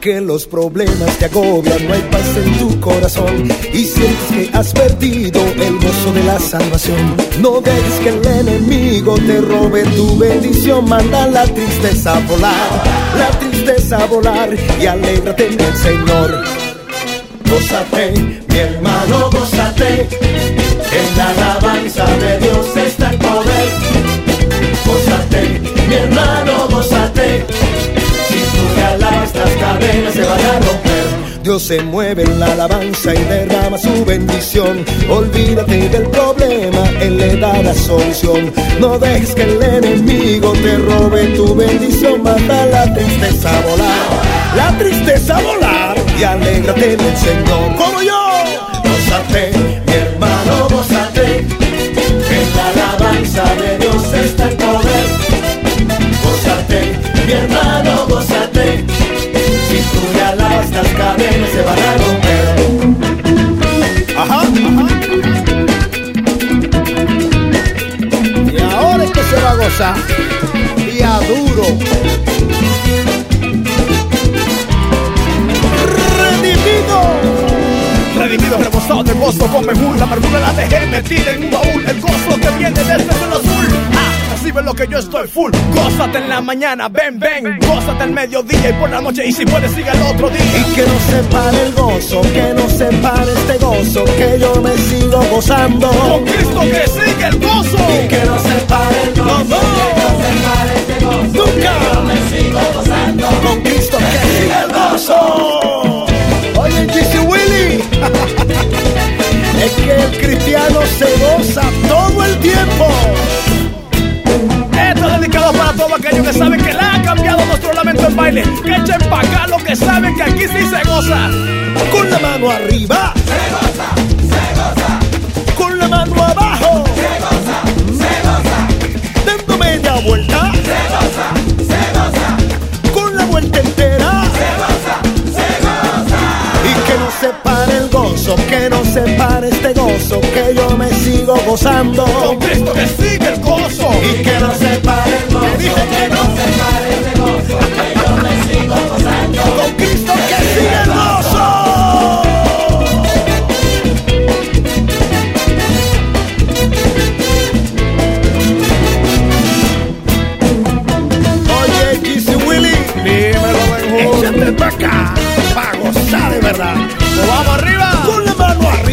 que los problemas te agobian, no hay paz en tu corazón y sientes que has perdido el gozo de la salvación. No dejes que el enemigo te robe tu bendición, manda la tristeza a volar, la tristeza a volar y alégrate en el Señor. Gózate, mi hermano, gózate, en la alabanza de Dios Dios se mueve en la alabanza y derrama su bendición. Olvídate del problema, Él le da la solución. No dejes que el enemigo te robe tu bendición. Manda la tristeza a volar, la tristeza a volar y alégrate en el Señor. Como yo, duro. Redimido. Redimido, rebosado de gozo con mejor La amargura la dejé metida en un baúl El gozo que viene del cielo azul Ah, así ves lo que yo estoy full Gózate en la mañana, ven, ven Gózate al mediodía y por la noche Y si puedes sigue el otro día Y que no se pare el gozo, que no se pare este gozo, que yo me sigo gozando. Con Cristo que sigue el gozo Y que no se pare el gozo, No, no. Que saben que le ha cambiado nuestro lamento en baile Que echen pa' acá los que saben que aquí sí se goza Con la mano arriba, se goza, se goza. Con la mano abajo, se goza, se goza. Dando media vuelta, se goza, se goza. Con la vuelta entera, se goza, se goza. Y que no se pare el gozo, que no se pare este gozo, que yo me sigo gozando. Con Cristo que sigue el gozo Y que no se pare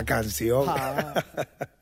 la canción. Ah.